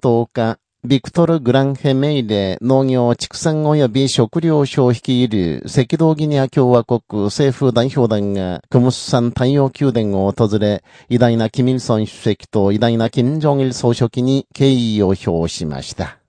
10日、ビクトル・グランヘメイで農業、畜産及び食料省率いる赤道ギニア共和国政府代表団がクムスサン太陽宮殿を訪れ、偉大なキミルソン主席と偉大な金正日総書記に敬意を表しました。